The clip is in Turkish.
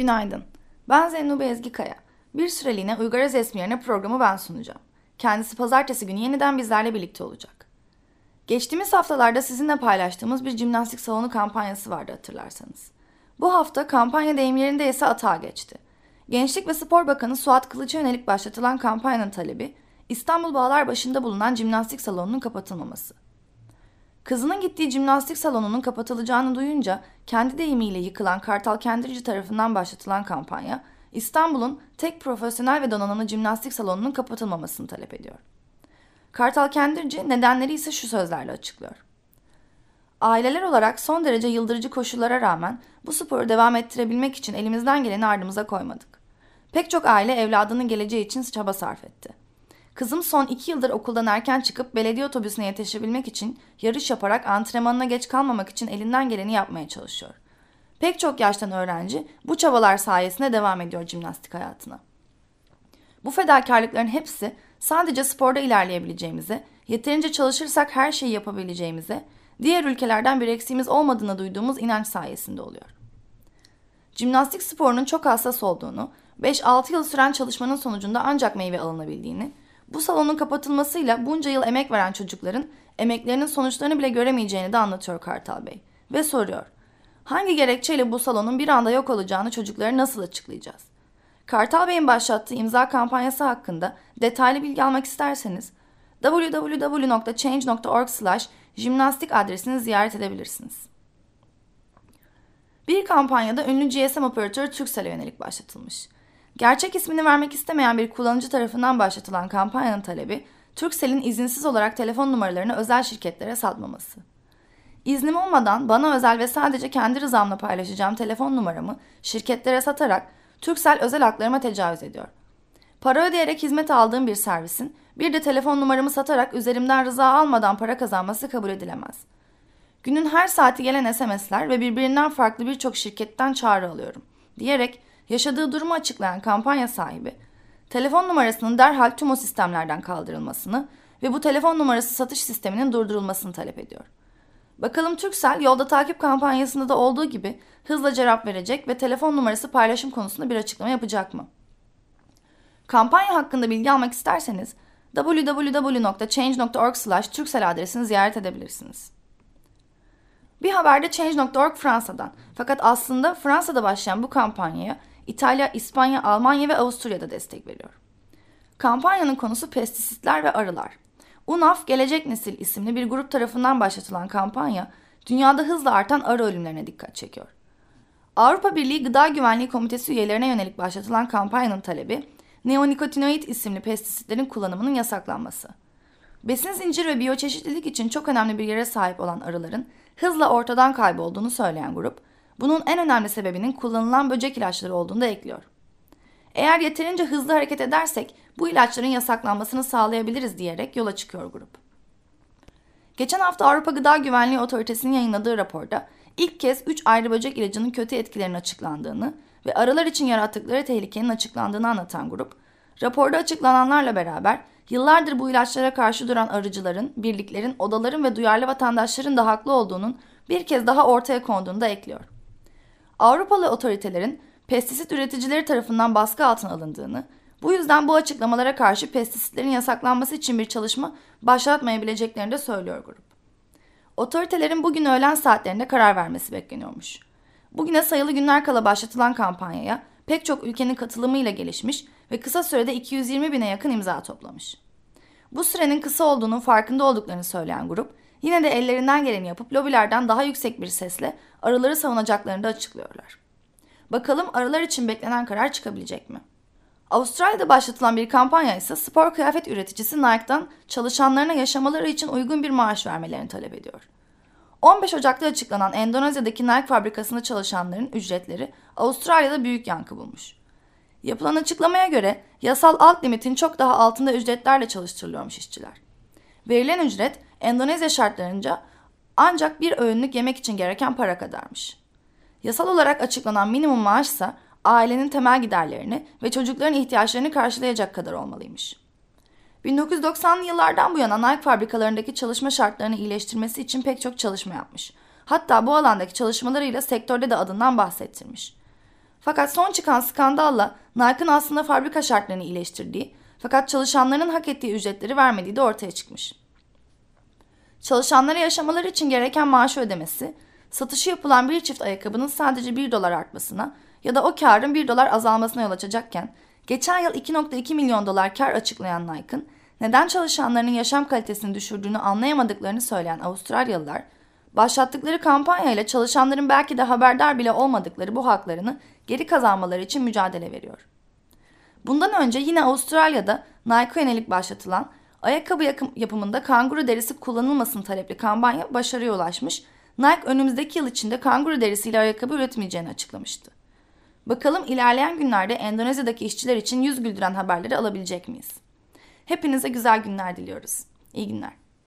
Günaydın. Ben Zennube Ezgikaya. Bir süreliğine Uygar Esmi yerine programı ben sunacağım. Kendisi pazartesi günü yeniden bizlerle birlikte olacak. Geçtiğimiz haftalarda sizinle paylaştığımız bir jimnastik salonu kampanyası vardı hatırlarsanız. Bu hafta kampanya deyim yerinde ise atağa geçti. Gençlik ve Spor Bakanı Suat Kılıç'a yönelik başlatılan kampanyanın talebi İstanbul Bağlar başında bulunan jimnastik salonunun kapatılmaması. Kızının gittiği jimnastik salonunun kapatılacağını duyunca kendi deyimiyle yıkılan Kartal Kendirci tarafından başlatılan kampanya İstanbul'un tek profesyonel ve donanımlı jimnastik salonunun kapatılmamasını talep ediyor. Kartal Kendirci nedenleri ise şu sözlerle açıklıyor. Aileler olarak son derece yıldırıcı koşullara rağmen bu sporu devam ettirebilmek için elimizden geleni ardımıza koymadık. Pek çok aile evladının geleceği için çaba sarf etti. Kızım son iki yıldır okuldan erken çıkıp belediye otobüsüne yetişebilmek için yarış yaparak antrenmanına geç kalmamak için elinden geleni yapmaya çalışıyor. Pek çok yaştan öğrenci bu çabalar sayesinde devam ediyor jimnastik hayatına. Bu fedakarlıkların hepsi sadece sporda ilerleyebileceğimize, yeterince çalışırsak her şeyi yapabileceğimize, diğer ülkelerden bir eksiğimiz olmadığını duyduğumuz inanç sayesinde oluyor. Jimnastik sporunun çok hassas olduğunu, 5-6 yıl süren çalışmanın sonucunda ancak meyve alınabildiğini, bu salonun kapatılmasıyla bunca yıl emek veren çocukların emeklerinin sonuçlarını bile göremeyeceğini de anlatıyor Kartal Bey. Ve soruyor. Hangi gerekçeyle bu salonun bir anda yok olacağını çocuklara nasıl açıklayacağız? Kartal Bey'in başlattığı imza kampanyası hakkında detaylı bilgi almak isterseniz www.change.org slash jimnastik adresini ziyaret edebilirsiniz. Bir kampanyada ünlü GSM operatörü Turkcell'e yönelik başlatılmış. Gerçek ismini vermek istemeyen bir kullanıcı tarafından başlatılan kampanyanın talebi, Turkcell'in izinsiz olarak telefon numaralarını özel şirketlere satmaması. İznim olmadan bana özel ve sadece kendi rızamla paylaşacağım telefon numaramı şirketlere satarak Turkcell özel haklarıma tecavüz ediyor. Para ödeyerek hizmet aldığım bir servisin bir de telefon numaramı satarak üzerimden rıza almadan para kazanması kabul edilemez. Günün her saati gelen SMS'ler ve birbirinden farklı birçok şirketten çağrı alıyorum diyerek yaşadığı durumu açıklayan kampanya sahibi, telefon numarasının derhal tüm o sistemlerden kaldırılmasını ve bu telefon numarası satış sisteminin durdurulmasını talep ediyor. Bakalım Turkcell yolda takip kampanyasında da olduğu gibi hızla cevap verecek ve telefon numarası paylaşım konusunda bir açıklama yapacak mı? Kampanya hakkında bilgi almak isterseniz www.change.org Turkcell adresini ziyaret edebilirsiniz. Bir haberde Change.org Fransa'dan. Fakat aslında Fransa'da başlayan bu kampanyaya İtalya, İspanya, Almanya ve Avusturya'da destek veriyor. Kampanyanın konusu pestisitler ve arılar. UNAF Gelecek Nesil isimli bir grup tarafından başlatılan kampanya, dünyada hızla artan arı ölümlerine dikkat çekiyor. Avrupa Birliği Gıda Güvenliği Komitesi üyelerine yönelik başlatılan kampanyanın talebi, neonikotinoid isimli pestisitlerin kullanımının yasaklanması. Besin zincir ve biyoçeşitlilik için çok önemli bir yere sahip olan arıların hızla ortadan kaybolduğunu söyleyen grup, bunun en önemli sebebinin kullanılan böcek ilaçları olduğunu da ekliyor. Eğer yeterince hızlı hareket edersek bu ilaçların yasaklanmasını sağlayabiliriz diyerek yola çıkıyor grup. Geçen hafta Avrupa Gıda Güvenliği Otoritesi'nin yayınladığı raporda ilk kez 3 ayrı böcek ilacının kötü etkilerinin açıklandığını ve arılar için yarattıkları tehlikenin açıklandığını anlatan grup, raporda açıklananlarla beraber yıllardır bu ilaçlara karşı duran arıcıların, birliklerin, odaların ve duyarlı vatandaşların da haklı olduğunun bir kez daha ortaya konduğunu da ekliyor. Avrupalı otoritelerin pestisit üreticileri tarafından baskı altına alındığını, bu yüzden bu açıklamalara karşı pestisitlerin yasaklanması için bir çalışma başlatmayabileceklerini de söylüyor grup. Otoritelerin bugün öğlen saatlerinde karar vermesi bekleniyormuş. Bugüne sayılı günler kala başlatılan kampanyaya pek çok ülkenin katılımıyla gelişmiş ve kısa sürede 220 bine yakın imza toplamış. Bu sürenin kısa olduğunun farkında olduklarını söyleyen grup, yine de ellerinden geleni yapıp lobilerden daha yüksek bir sesle arıları savunacaklarını da açıklıyorlar. Bakalım arılar için beklenen karar çıkabilecek mi? Avustralya'da başlatılan bir kampanya ise spor kıyafet üreticisi Nike'dan çalışanlarına yaşamaları için uygun bir maaş vermelerini talep ediyor. 15 Ocak'ta açıklanan Endonezya'daki Nike fabrikasında çalışanların ücretleri Avustralya'da büyük yankı bulmuş. Yapılan açıklamaya göre yasal alt limitin çok daha altında ücretlerle çalıştırılıyormuş işçiler. Verilen ücret Endonezya şartlarınca ancak bir öğünlük yemek için gereken para kadarmış. Yasal olarak açıklanan minimum maaş ise ailenin temel giderlerini ve çocukların ihtiyaçlarını karşılayacak kadar olmalıymış. 1990'lı yıllardan bu yana Nike fabrikalarındaki çalışma şartlarını iyileştirmesi için pek çok çalışma yapmış. Hatta bu alandaki çalışmalarıyla sektörde de adından bahsettirmiş. Fakat son çıkan skandalla Nike'ın aslında fabrika şartlarını iyileştirdiği fakat çalışanların hak ettiği ücretleri vermediği de ortaya çıkmış. Çalışanlara yaşamaları için gereken maaşı ödemesi, satışı yapılan bir çift ayakkabının sadece 1 dolar artmasına ya da o karın 1 dolar azalmasına yol açacakken, geçen yıl 2.2 milyon dolar kar açıklayan Nike'ın neden çalışanlarının yaşam kalitesini düşürdüğünü anlayamadıklarını söyleyen Avustralyalılar, başlattıkları kampanya ile çalışanların belki de haberdar bile olmadıkları bu haklarını geri kazanmaları için mücadele veriyor. Bundan önce yine Avustralya'da Nike'a yönelik başlatılan ayakkabı yapımında kanguru derisi kullanılmasın talepli kampanya başarıya ulaşmış. Nike önümüzdeki yıl içinde kanguru derisiyle ayakkabı üretmeyeceğini açıklamıştı. Bakalım ilerleyen günlerde Endonezya'daki işçiler için yüz güldüren haberleri alabilecek miyiz? Hepinize güzel günler diliyoruz. İyi günler.